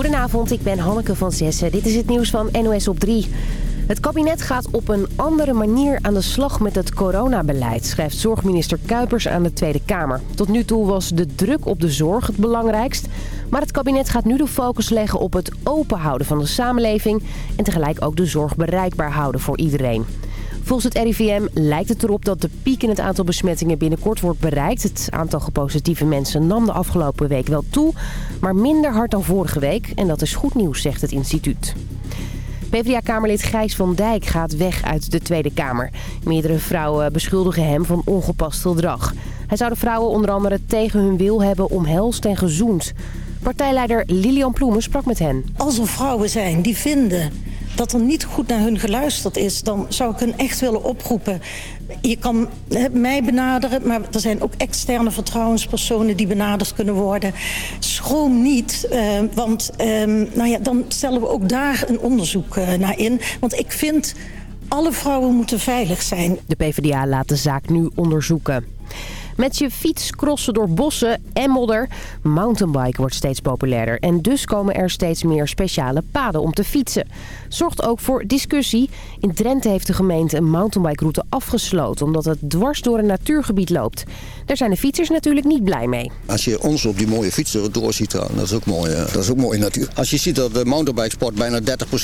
Goedenavond, ik ben Hanneke van Zessen. Dit is het nieuws van NOS op 3. Het kabinet gaat op een andere manier aan de slag met het coronabeleid... schrijft zorgminister Kuipers aan de Tweede Kamer. Tot nu toe was de druk op de zorg het belangrijkst. Maar het kabinet gaat nu de focus leggen op het openhouden van de samenleving... en tegelijk ook de zorg bereikbaar houden voor iedereen. Volgens het RIVM lijkt het erop dat de piek in het aantal besmettingen binnenkort wordt bereikt. Het aantal gepositieve mensen nam de afgelopen week wel toe, maar minder hard dan vorige week. En dat is goed nieuws, zegt het instituut. PvdA-kamerlid Gijs van Dijk gaat weg uit de Tweede Kamer. Meerdere vrouwen beschuldigen hem van ongepast gedrag. Hij zou de vrouwen onder andere tegen hun wil hebben omhelst en gezoend. Partijleider Lilian Ploemen sprak met hen. Als er vrouwen zijn die vinden dat er niet goed naar hun geluisterd is... dan zou ik hun echt willen oproepen. Je kan mij benaderen, maar er zijn ook externe vertrouwenspersonen... die benaderd kunnen worden. Schroom niet, uh, want uh, nou ja, dan stellen we ook daar een onderzoek uh, naar in. Want ik vind, alle vrouwen moeten veilig zijn. De PvdA laat de zaak nu onderzoeken. Met je fiets crossen door bossen en modder. Mountainbike wordt steeds populairder. En dus komen er steeds meer speciale paden om te fietsen. Zorgt ook voor discussie. In Drenthe heeft de gemeente een mountainbike-route afgesloten... omdat het dwars door een natuurgebied loopt. Daar zijn de fietsers natuurlijk niet blij mee. Als je ons op die mooie fietsen door ziet gaan, dat is ook mooi, dat is ook mooi natuur. Als je ziet dat de mountainbikesport bijna 30%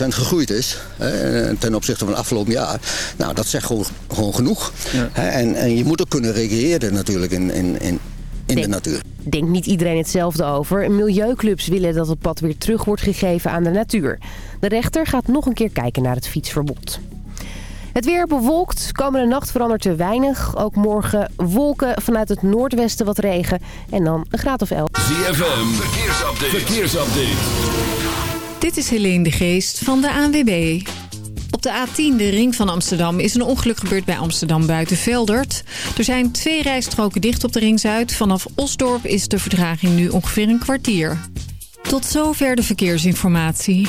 gegroeid is... Hè, ten opzichte van het afgelopen jaar... nou, dat zegt gewoon, gewoon genoeg. Ja. En, en je moet ook kunnen recreëren natuurlijk in, in, in, in de natuur. Denkt niet iedereen hetzelfde over. Milieuclubs willen dat het pad weer terug wordt gegeven aan de natuur. De rechter gaat nog een keer kijken naar het fietsverbod. Het weer bewolkt. Komende nacht verandert te weinig. Ook morgen wolken vanuit het noordwesten wat regen. En dan een graad of 11. ZFM, verkeersupdate. verkeersupdate. Dit is Helene de Geest van de ANWB. Op de A10, de ring van Amsterdam, is een ongeluk gebeurd bij Amsterdam buiten Veldert. Er zijn twee rijstroken dicht op de ring Zuid. Vanaf Osdorp is de verdraging nu ongeveer een kwartier. Tot zover de verkeersinformatie.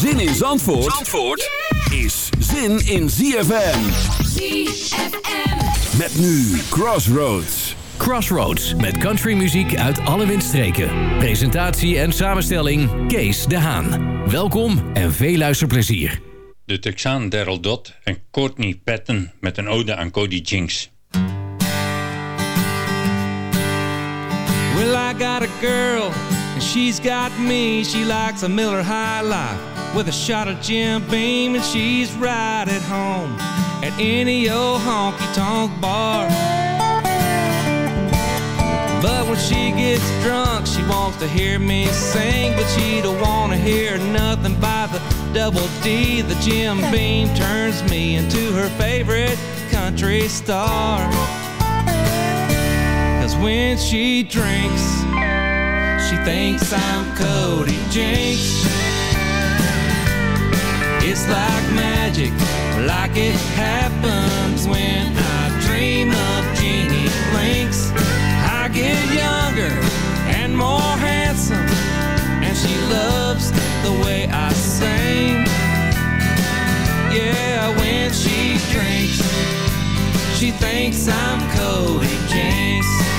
Zin in Zandvoort, Zandvoort is zin in ZFM. ZFM. Met nu Crossroads. Crossroads met countrymuziek uit alle windstreken. Presentatie en samenstelling Kees de Haan. Welkom en veel luisterplezier. De Texaan Daryl Dodd en Courtney Patton met een ode aan Cody Jinks. Well, I got a girl and she's got me. She likes a Miller High Life with a shot of Jim Beam and she's right at home at any old honky-tonk bar. But when she gets drunk, she wants to hear me sing. But she don't want to hear nothing by the double D. The Jim Beam turns me into her favorite country star. Cause when she drinks, she thinks I'm Cody Jinks. It's like magic, like it happens when I dream of Jeannie Blinks. I get younger and more handsome, and she loves the way I sing. Yeah, when she drinks, she thinks I'm Cody Jinks.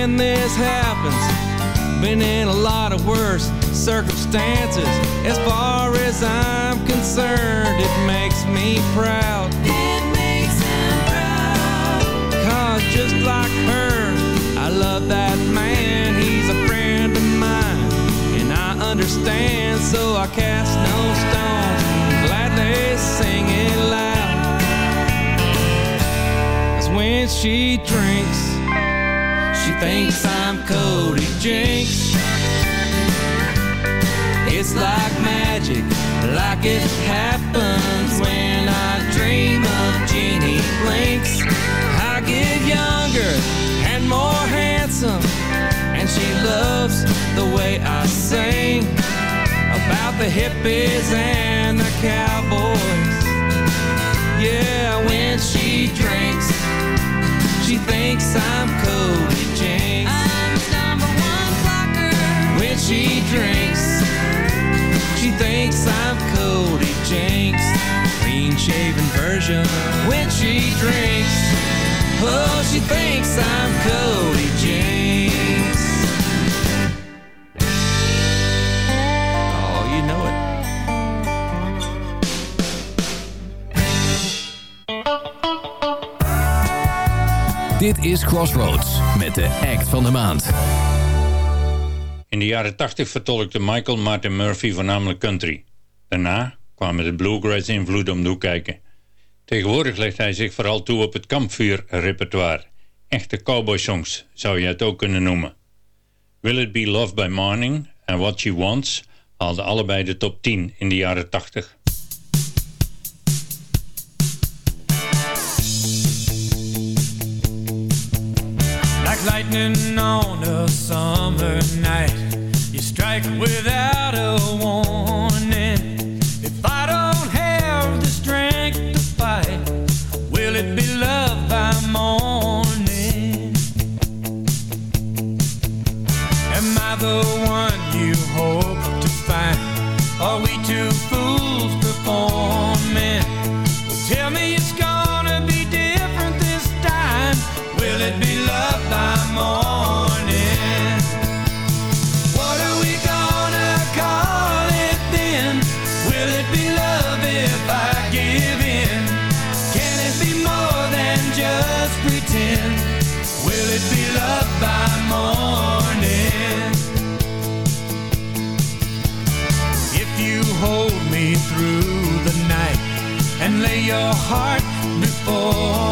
When this happens been in a lot of worse circumstances. As far as I'm concerned, it makes me proud. It makes him proud. Cause just like her, I love that man. He's a friend of mine. And I understand, so I cast no stones. Gladly sing it loud. Cause when she drinks, she thinks I'm Cody Jinks. It's like magic, like it happens when I dream of Jeannie Blinks. I get younger and more handsome, and she loves the way I sing about the hippies and the cowboys. Yeah, when she drinks, she thinks I'm Cody Jinks. I'm number one blocker. When she drinks, she thinks I'm Cody Jinks. Clean shaven version. When she drinks, oh, she thinks I'm Cody is Crossroads met de act van de maand. In de jaren 80 vertolkte Michael Martin Murphy voornamelijk country. Daarna kwamen de bluegrass invloeden om kijken. Tegenwoordig legt hij zich vooral toe op het kampvuurrepertoire. Echte cowboy songs zou je het ook kunnen noemen. Will It Be Love by Morning en What She Wants haalden allebei de top 10 in de jaren 80. Lightning on a summer night, you strike without a warning. If I don't have the strength to fight, will it be love by morning? Am I the your heart before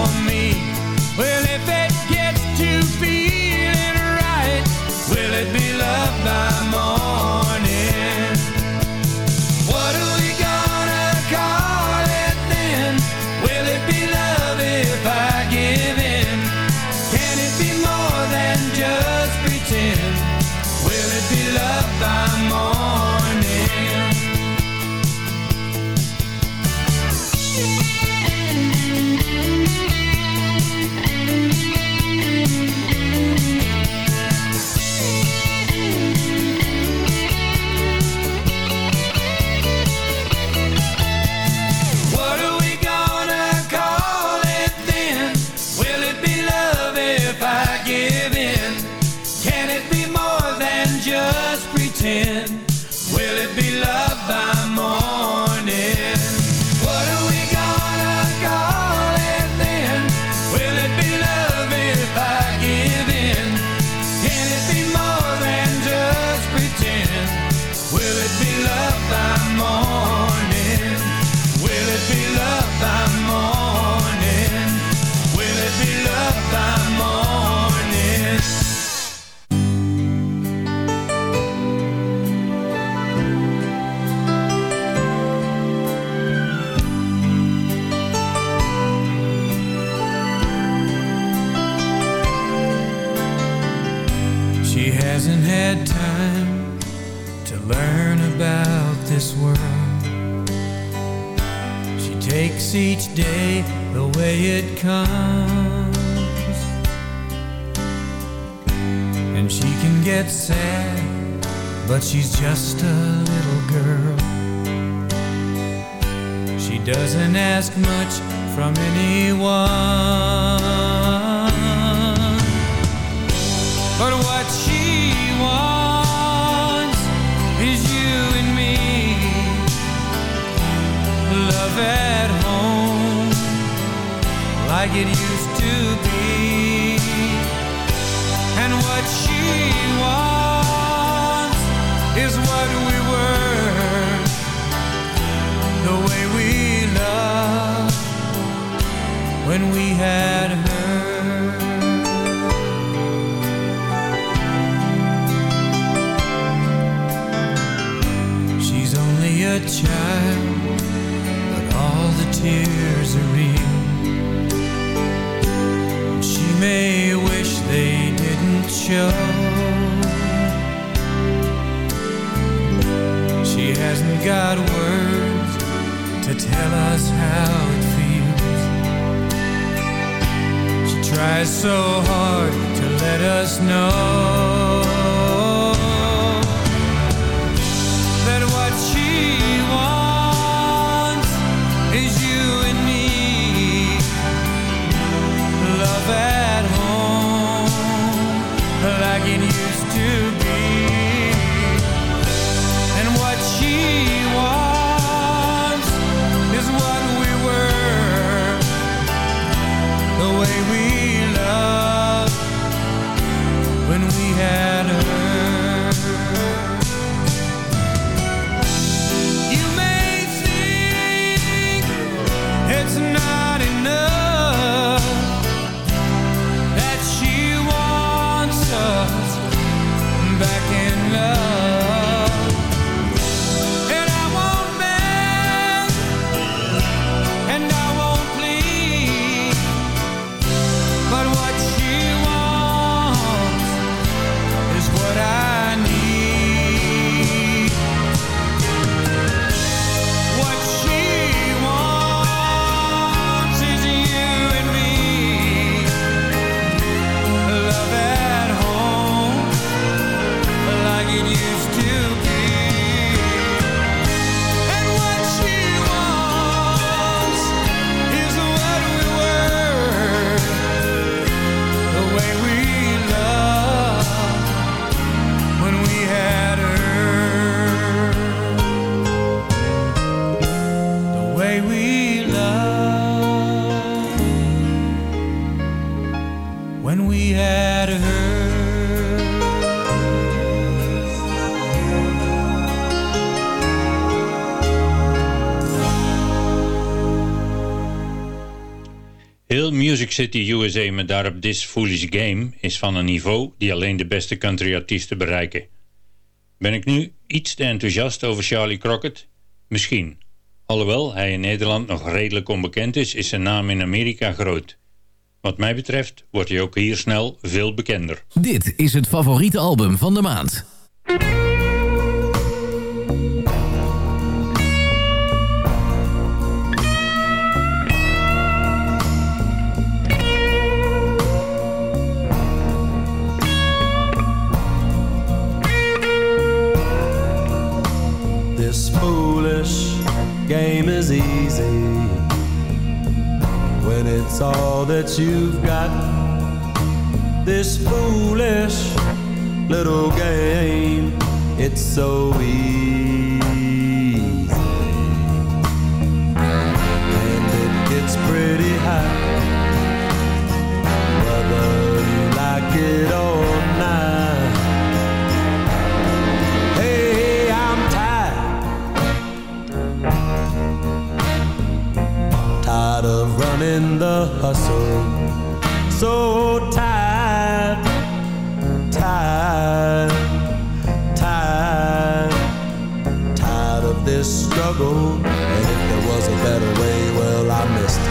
way it comes. And she can get sad, but she's just a little girl. She doesn't ask much from anyone. It used to be. And what she wants is what we were. The way we loved when we had her. She's only a child but all the tears She hasn't got words to tell us how it feels. She tries so hard to let us know City USA met daarop This Foolish Game is van een niveau die alleen de beste countryartiesten bereiken. Ben ik nu iets te enthousiast over Charlie Crockett? Misschien. Alhoewel hij in Nederland nog redelijk onbekend is, is zijn naam in Amerika groot. Wat mij betreft wordt hij ook hier snel veel bekender. Dit is het favoriete album van de maand. This foolish game is easy when it's all that you've got. This foolish little game, it's so easy. And it gets pretty hot, running the hustle. So tired, tired, tired, tired of this struggle. And if there was a better way, well, I missed it.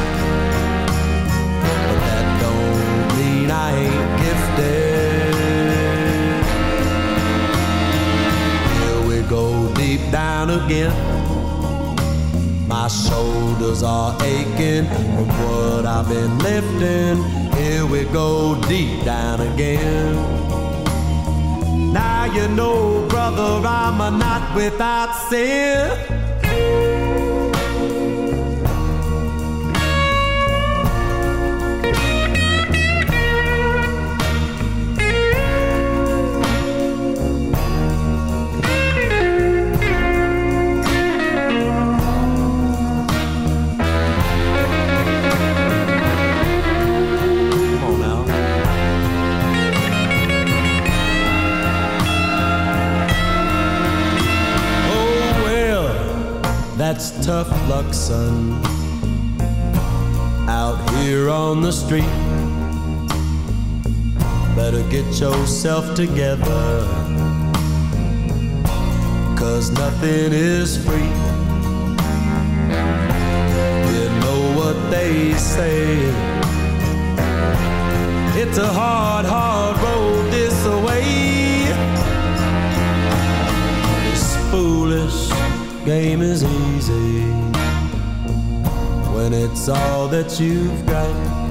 But that don't mean I ain't gifted. Here we go deep down again. My shoulders are aching from what I've been lifting. Here we go deep down again. Now you know, brother, I'm a not without sin. That's tough luck, son. Out here on the street, better get yourself together. Cause nothing is free. You know what they say. It's a hard, hard road game is easy when it's all that you've got.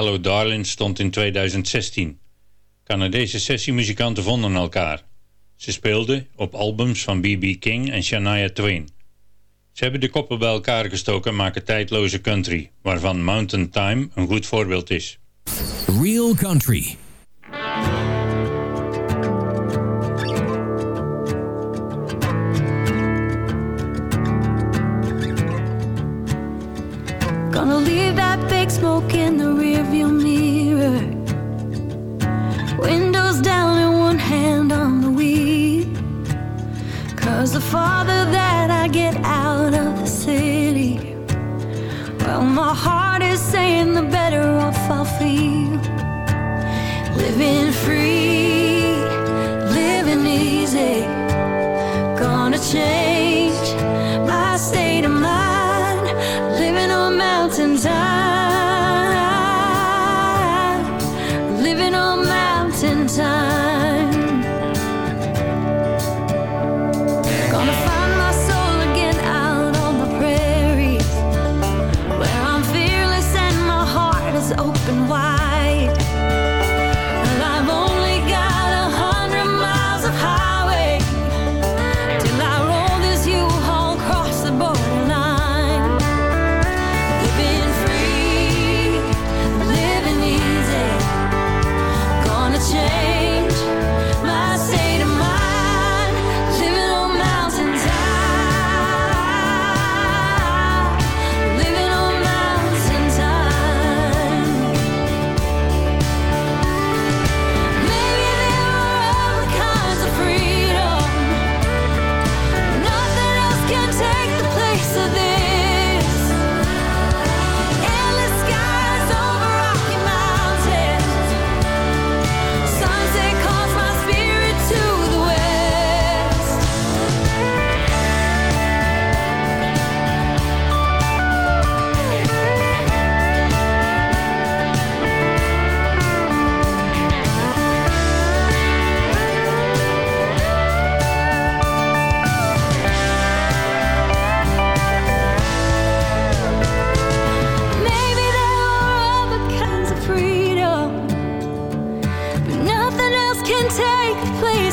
Hello Darling stond in 2016. Canadese sessiemuzikanten vonden elkaar. Ze speelden op albums van B.B. King en Shania Twain. Ze hebben de koppen bij elkaar gestoken en maken tijdloze country, waarvan Mountain Time een goed voorbeeld is. Real Country. Gonna leave that big smoke in the rearview mirror. Windows down and one hand on the wheel. Cause the farther that I get out of the city, well, my heart is saying the better off I'll feel. Living free,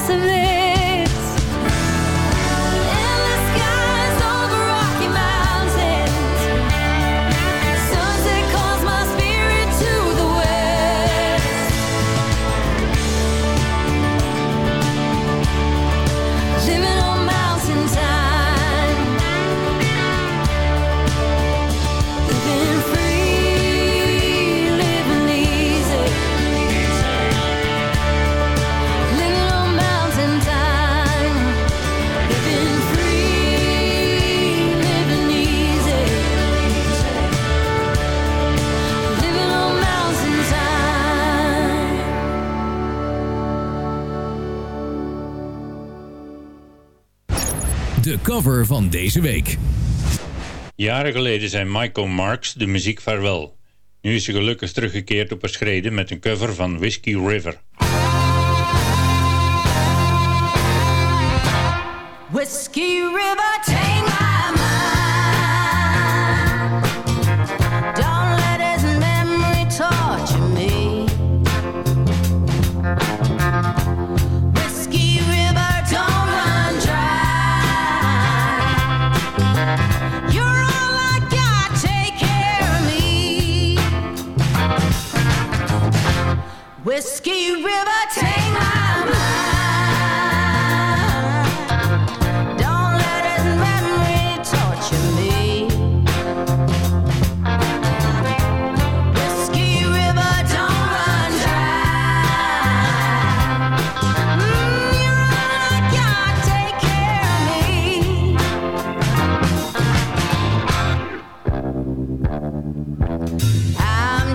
of this. Cover van deze week. Jaren geleden zei Michael Marks de muziek vaarwel. Nu is ze gelukkig teruggekeerd op haar schreden met een cover van Whiskey River. Whiskey River,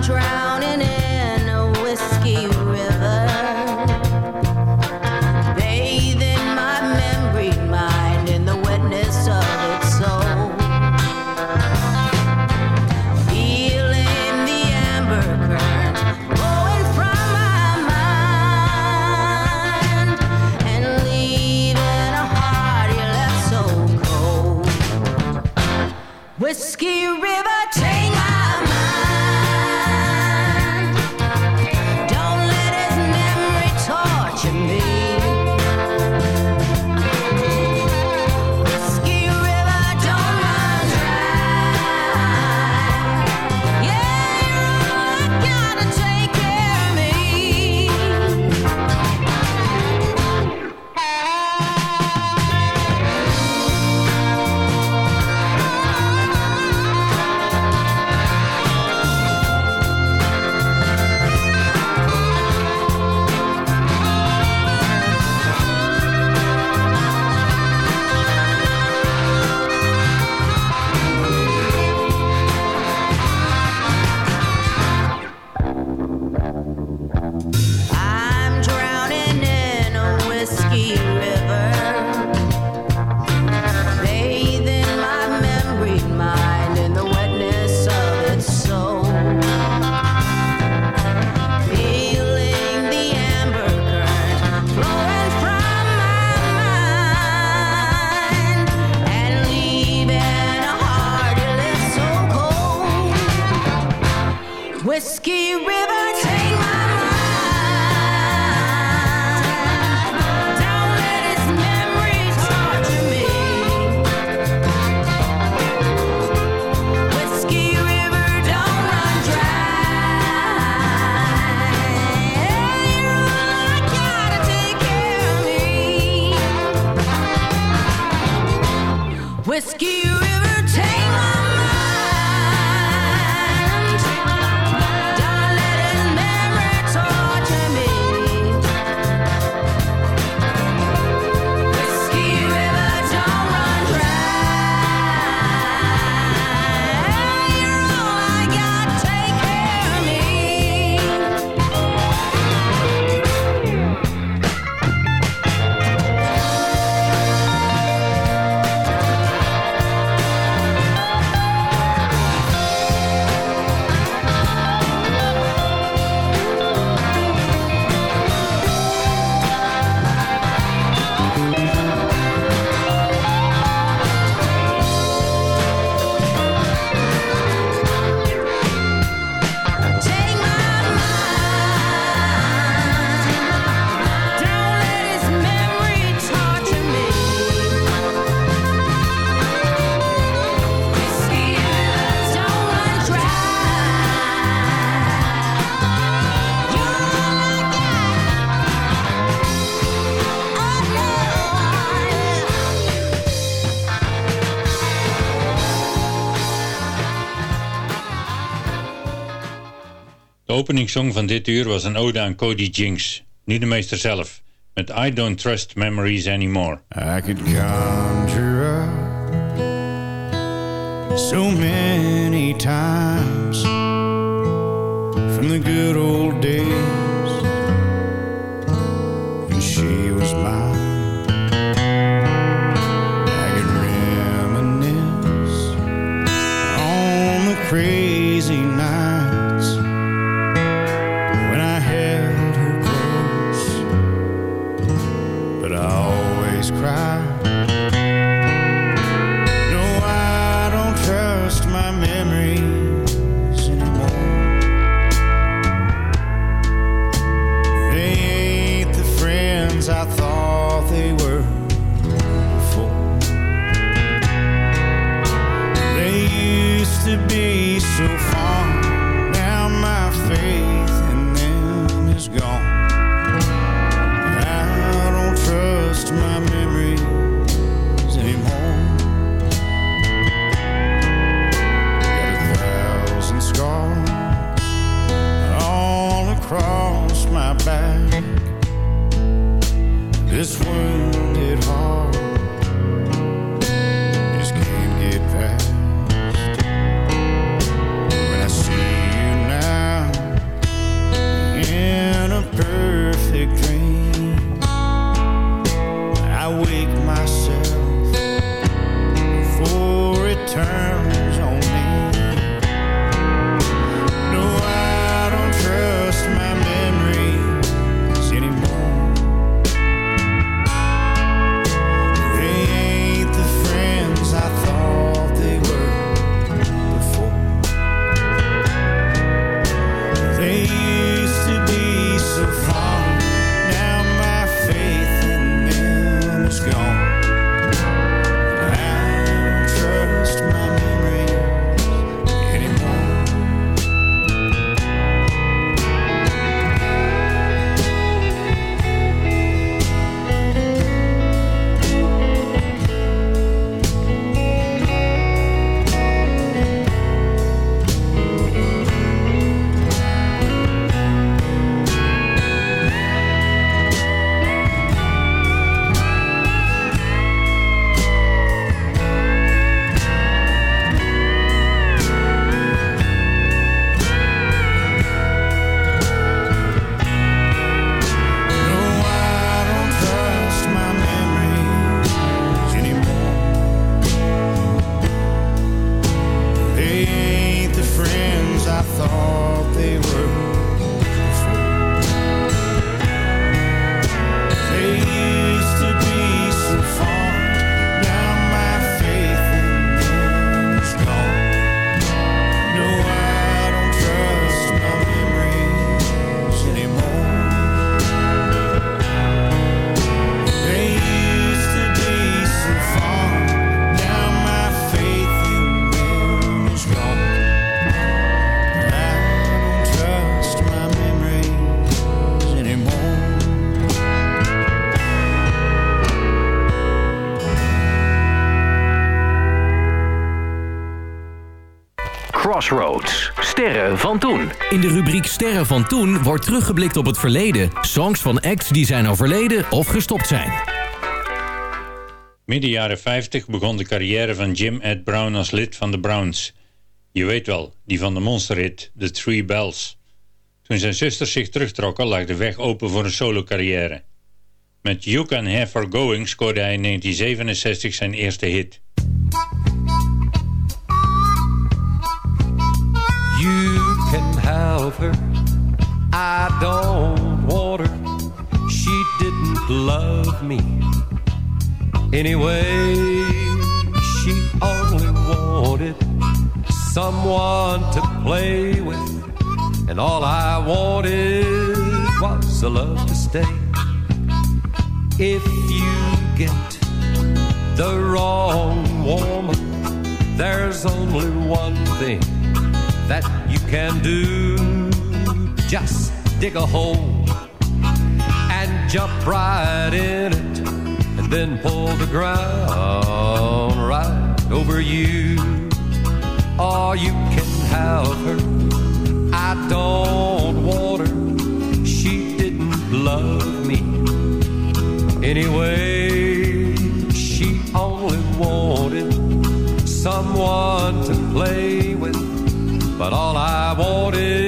drown. Openingsong van dit uur was een ode aan Cody Jinks. Nu de meester zelf, met I Don't Trust Memories Anymore. I so many times From the good old days Sterren van toen. In de rubriek Sterren van toen wordt teruggeblikt op het verleden. Songs van acts die zijn overleden of gestopt zijn. Midden jaren 50 begon de carrière van Jim Ed Brown als lid van de Browns. Je weet wel, die van de monsterhit The Three Bells. Toen zijn zusters zich terugtrokken lag de weg open voor een solo-carrière. Met You Can Have Her Going scoorde hij in 1967 zijn eerste hit. Have her. I don't want her. She didn't love me. Anyway, she only wanted someone to play with. And all I wanted was a love to stay. If you get the wrong woman, there's only one thing that you can do. Just dig a hole and jump right in it, and then pull the ground right over you. Or you can have her. I don't want her. She didn't love me. Anyway, she only wanted someone to play with. But all I wanted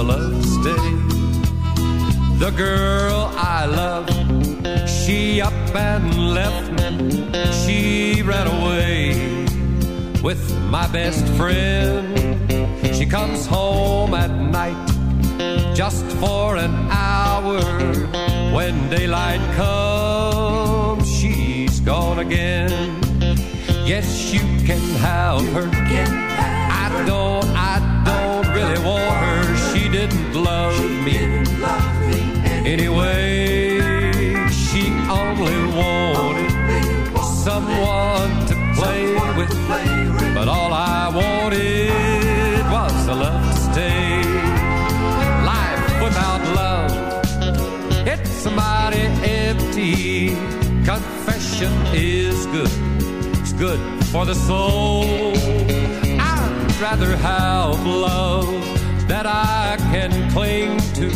a love stay. The girl I loved, she up and left me. She ran away with my best friend. She comes home at night just for an hour. When daylight comes, she's gone again. Yes, you can have her. I don't, I don't really want her. She didn't love me. Anyway, she only wanted someone to play with. But all I wanted was a love to stay. Life without love, it's mighty empty. Confession is good it's good for the soul. I'd rather have love that I can cling to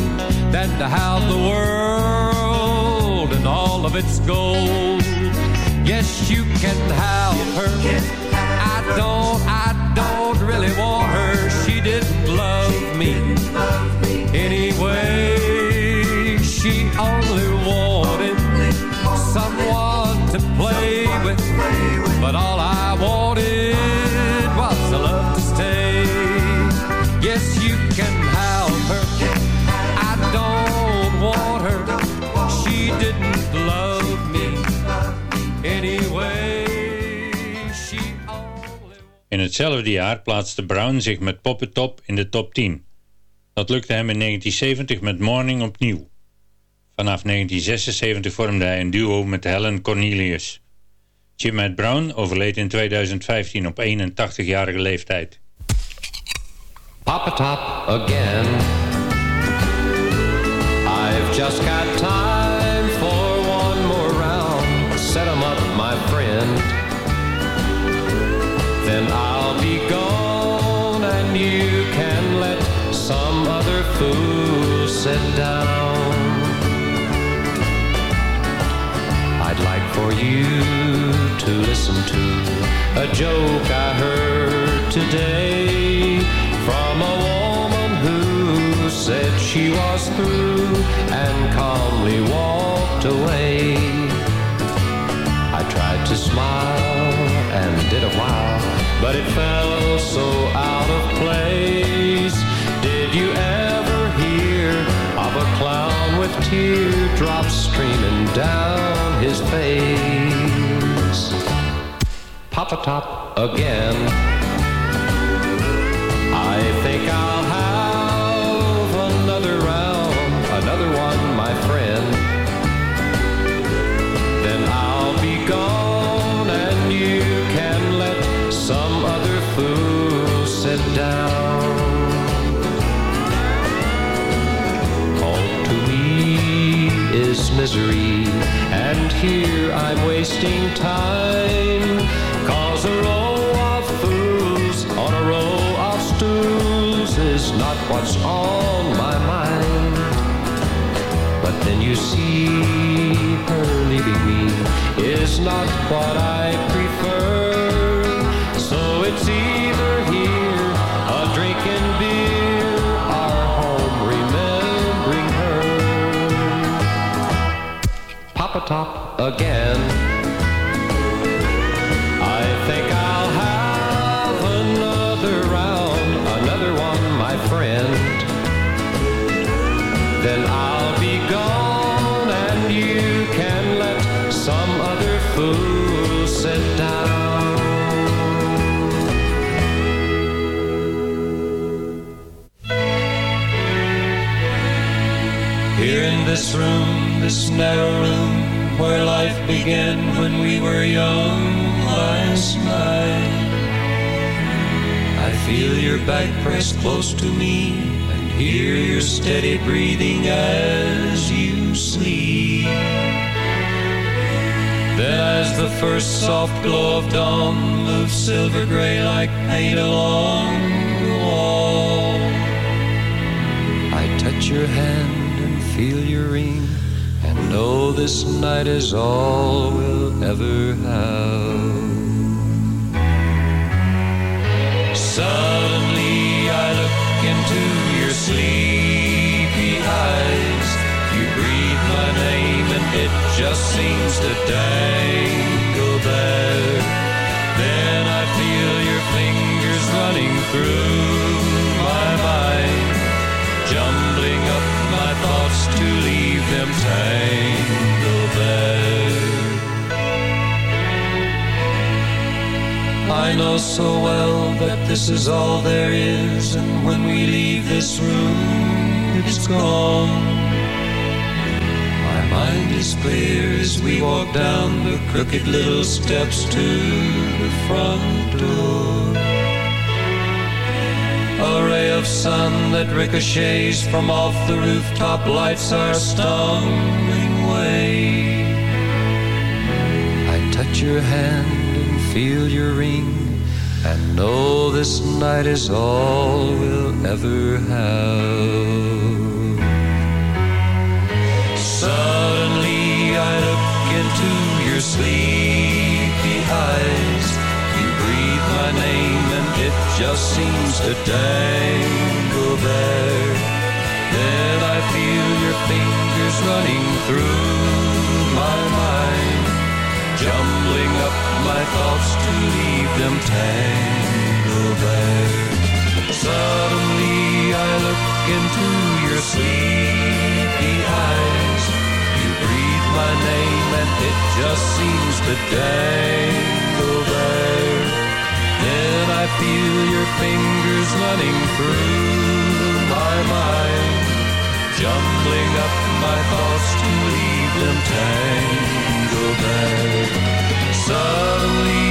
than to have the world and all of its gold. Yes, you can have her. I don't, I hetzelfde jaar plaatste Brown zich met Poppet Top in de top 10. Dat lukte hem in 1970 met Morning opnieuw. Vanaf 1976 vormde hij een duo met Helen Cornelius. Jim Brown overleed in 2015 op 81-jarige leeftijd. Again. I've just to listen to a joke I heard today from a woman who said she was through and calmly walked away. I tried to smile and did a while, but it fell so out of place. Did you ever hear of a clown with teardrops streaming down his face? Pop a Top again. I think I'll have another round, another one, my friend. Then I'll be gone and you can let some other fool sit down. Home to me is misery, and here I'm wasting time. What's on my mind. But then you see her leaving me is not what I prefer. So it's either here, a drink and beer, or home remembering her. Pop a Top again. This room, this narrow room, where life began when we were young last night. I feel your back pressed close to me and hear your steady breathing as you sleep. Then as the first soft glow of dawn moves silver gray like paint along the wall, I touch your hand and feel your ring and know this night is all we'll ever have. Suddenly I look into your sleepy eyes. You breathe my name and it just seems to dangle there. Then I feel your fingers running through my mind, jumbling them tangled there. I know so well that this is all there is, and when we leave this room, it's gone. My mind is clear as we walk down the crooked little steps to the front door. A ray of sun that ricochets from off the rooftop lights our stumbling way. I touch your hand and feel your ring and know this night is all we'll ever have. Suddenly I look into your sleepy just seems to dangle there. Then I feel your fingers running through my mind, jumbling up my thoughts to leave them tangled there. Suddenly I look into your sleepy eyes. You breathe my name and it just seems to dangle feel your fingers running through my mind, jumbling up my thoughts to leave them tangled there. Suddenly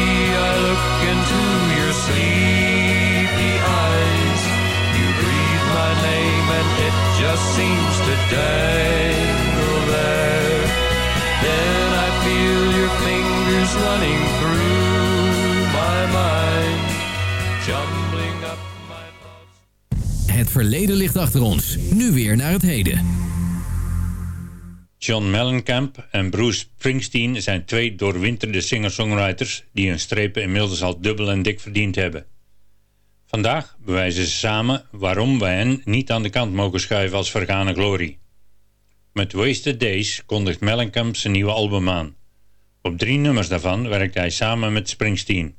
I look into your sleepy eyes. You breathe my name and it just seems to dangle there. Then I feel your fingers running through Het verleden ligt achter ons. Nu weer naar het heden. John Mellencamp en Bruce Springsteen zijn twee doorwinterde singer-songwriters die hun strepen inmiddels al dubbel en dik verdiend hebben. Vandaag bewijzen ze samen waarom wij hen niet aan de kant mogen schuiven als vergane glorie. Met Wasted Days kondigt Mellencamp zijn nieuwe album aan. Op drie nummers daarvan werkt hij samen met Springsteen.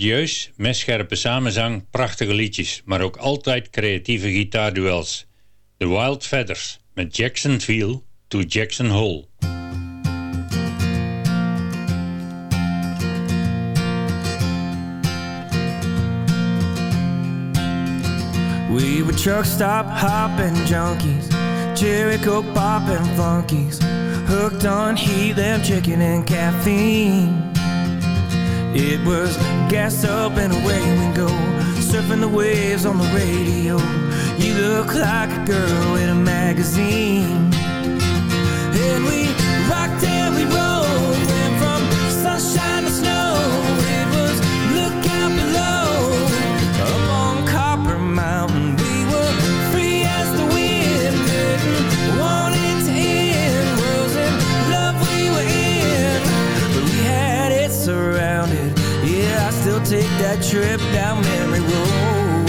Melodieus, messcherpe samenzang, prachtige liedjes, maar ook altijd creatieve gitaarduels. The Wild Feathers met Jacksonville to Jackson Hole. We were truck stop hopping junkies, Jericho popping flunkies, hooked on heat, lamb chicken, and caffeine. It was gas up and away we go, surfing the waves on the radio. You look like a girl in a magazine. And we take that trip down memory road.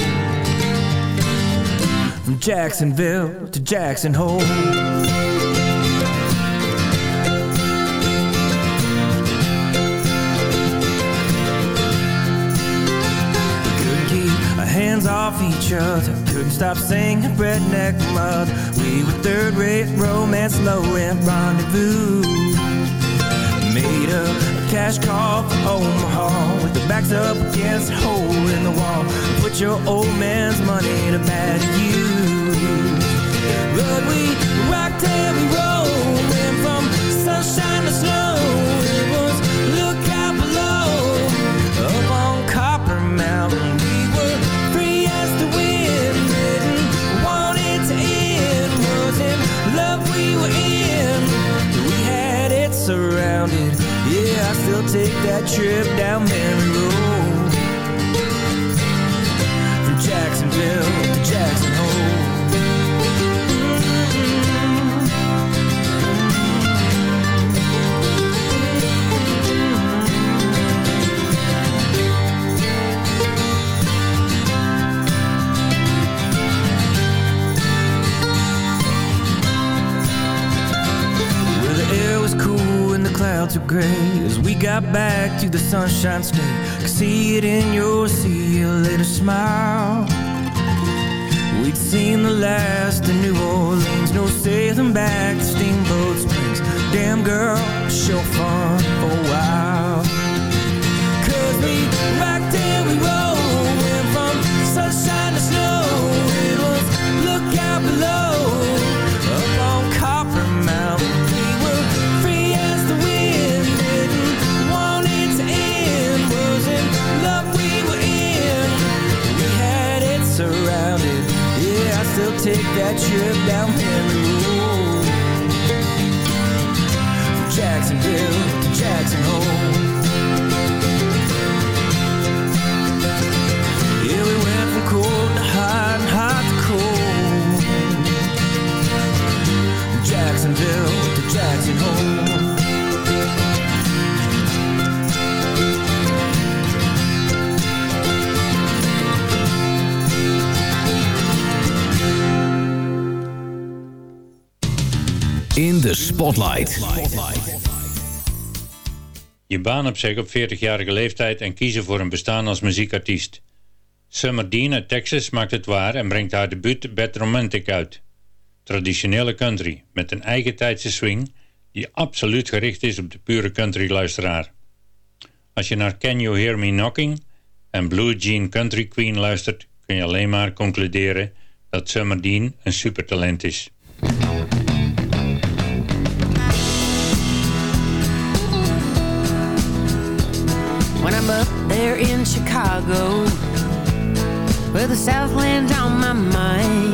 From Jacksonville to Jackson Hole. hands off each other. Couldn't stop singing redneck mother. We were third rate romance, low rent rendezvous. Made a cash call for Omaha with the backs up against a hole in the wall. Put your old man's money to bad sunshine state Could see it in your see you little smile de Spotlight. Je baan opzeggen op 40-jarige leeftijd en kiezen voor een bestaan als muziekartiest. Summer Dean uit Texas maakt het waar en brengt haar debuut Bad Romantic uit. Traditionele country met een eigen tijdse swing die absoluut gericht is op de pure country luisteraar. Als je naar Can You Hear Me Knocking en Blue Jean Country Queen luistert kun je alleen maar concluderen dat Summer Dean een supertalent is. When I'm up there in Chicago, where the Southland's on my mind.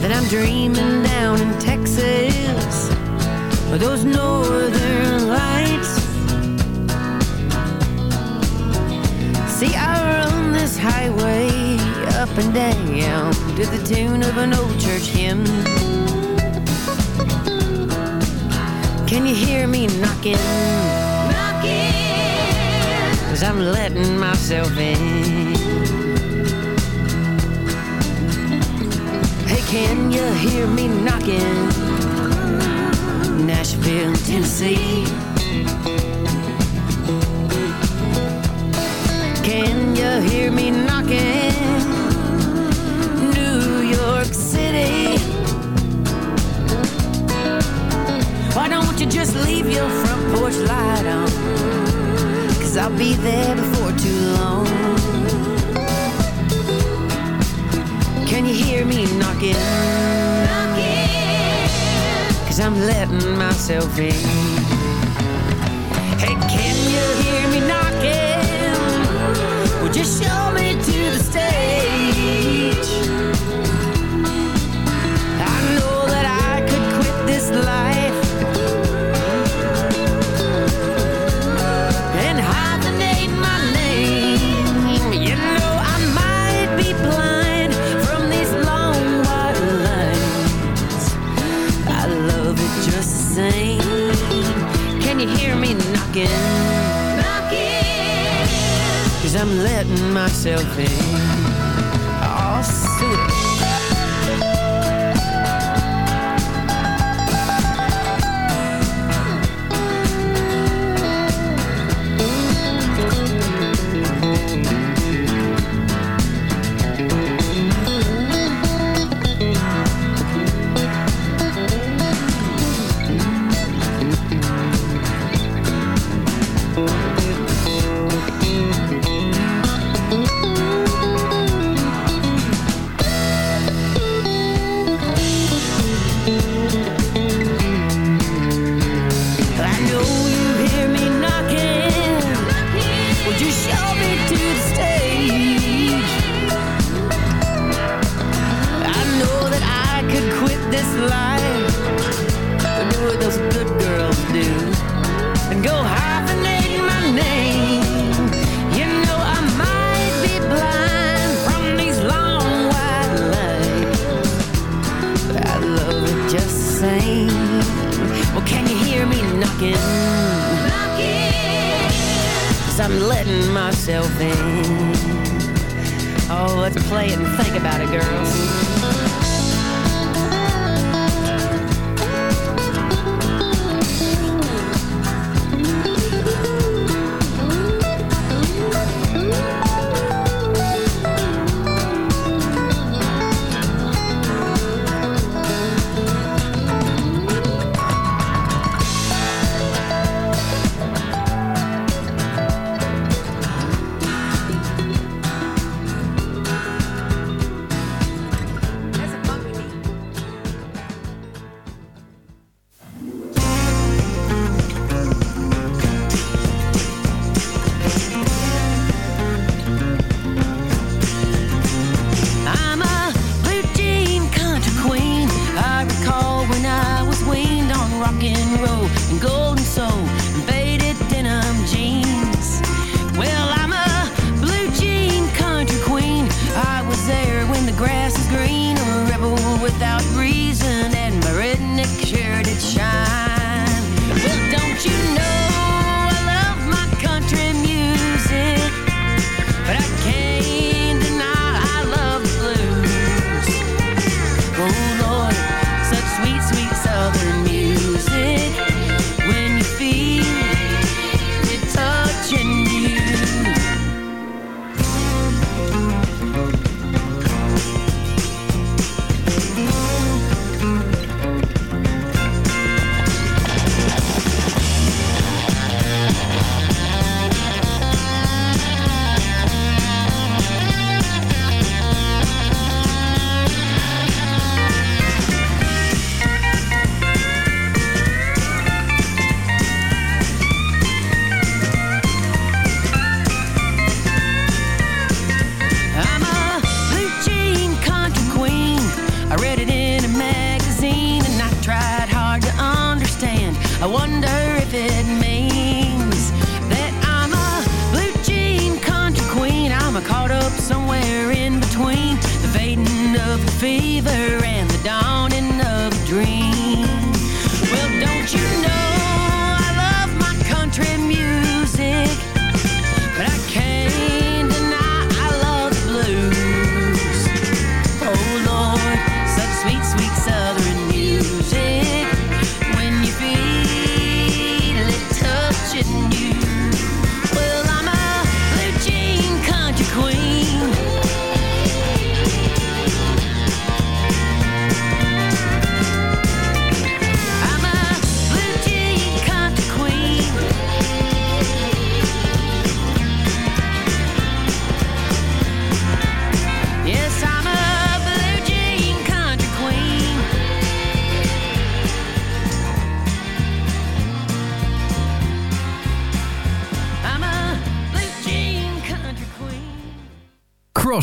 Then I'm dreaming down in Texas, with those northern lights. See, I run this highway up and down to the tune of an old church hymn. Can you hear me knocking? Knocking. Cause I'm letting myself in. Hey, can you hear me knocking? Nashville, Tennessee. Can you hear me knocking? Why don't you just leave your front porch light on? Cause I'll be there before too long. Can you hear me knocking? Knocking. Cause I'm letting myself in. Hey, can you hear me knocking? Well, just show knocking? Knocking. Cause I'm letting myself in. Can you hear me knocking? Knocking. Cause I'm letting myself in. Oh, let's play it and think about it, girls.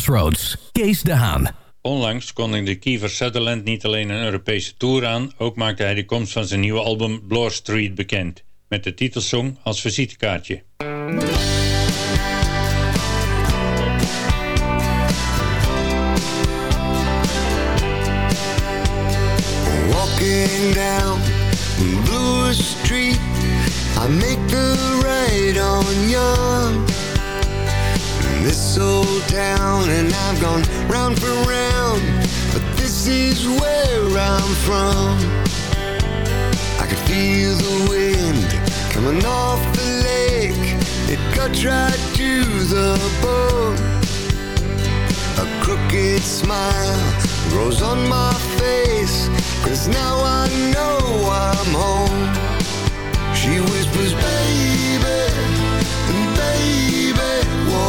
Crossroads, Kees de Haan. Onlangs kondigde Kiefer Sutherland niet alleen een Europese tour aan... ook maakte hij de komst van zijn nieuwe album Bloor Street bekend... met de titelsong als visitekaartje. Walking down Bloor Street I make the right on your this old town and I've gone round for round But this is where I'm from. I could feel the wind coming off the lake. It cuts right to the bone. A crooked smile grows on my face Cause now I know I'm home. She whispers, baby, baby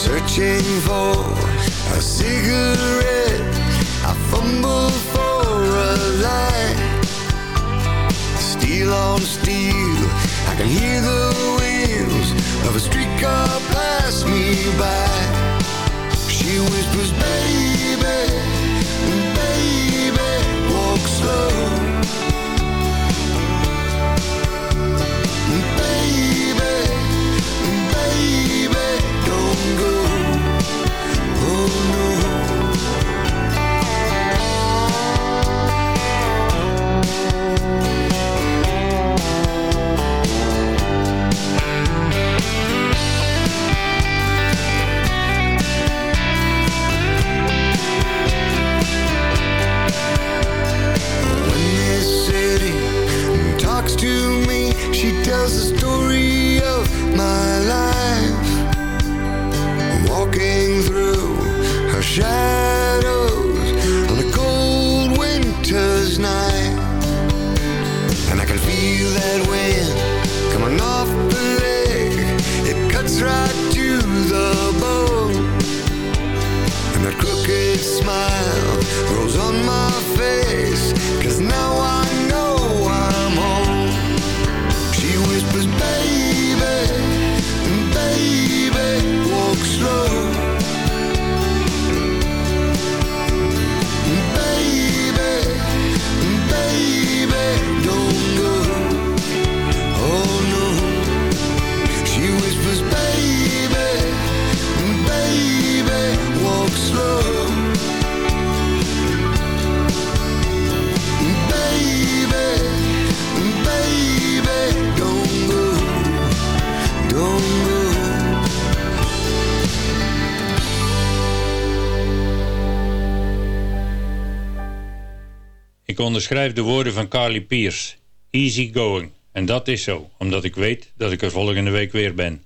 Searching for a cigarette. I fumble for a light. Steel on steel. I can hear the wheels Of a streetcar pass me by. She whispers, baby Baby, walk slow. go Schrijf de woorden van Carly Pierce. Easy going. En dat is zo, omdat ik weet dat ik er volgende week weer ben.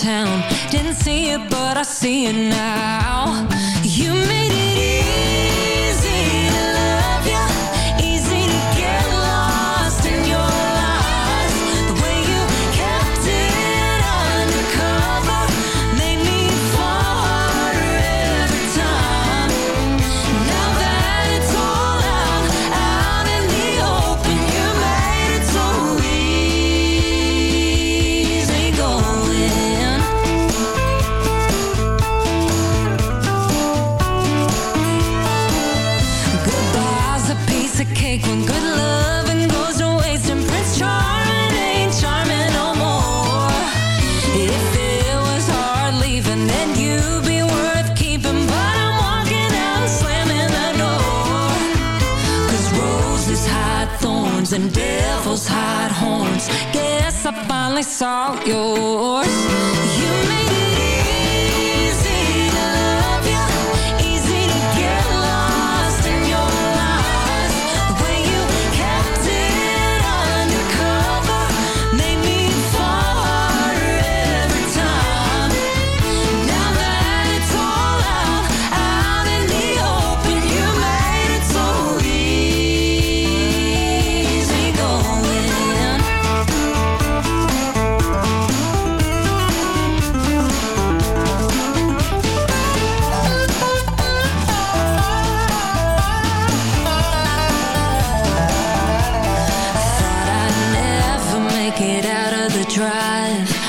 town. Didn't see it, but I see it now. You made I finally saw yours.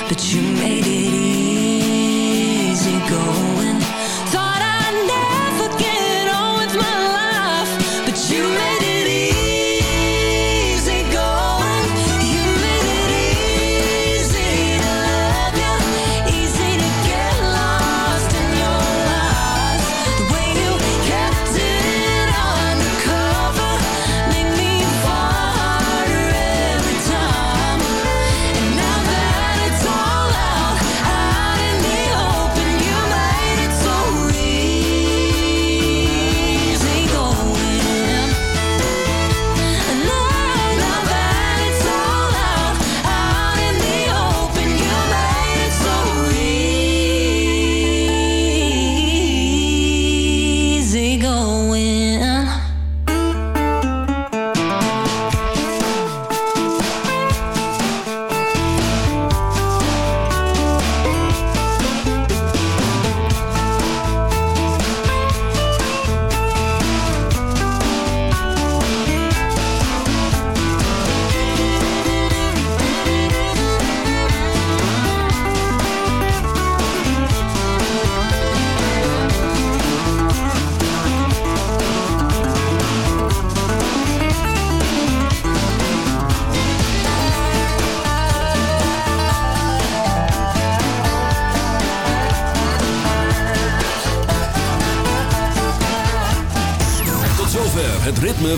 but you made it easy going.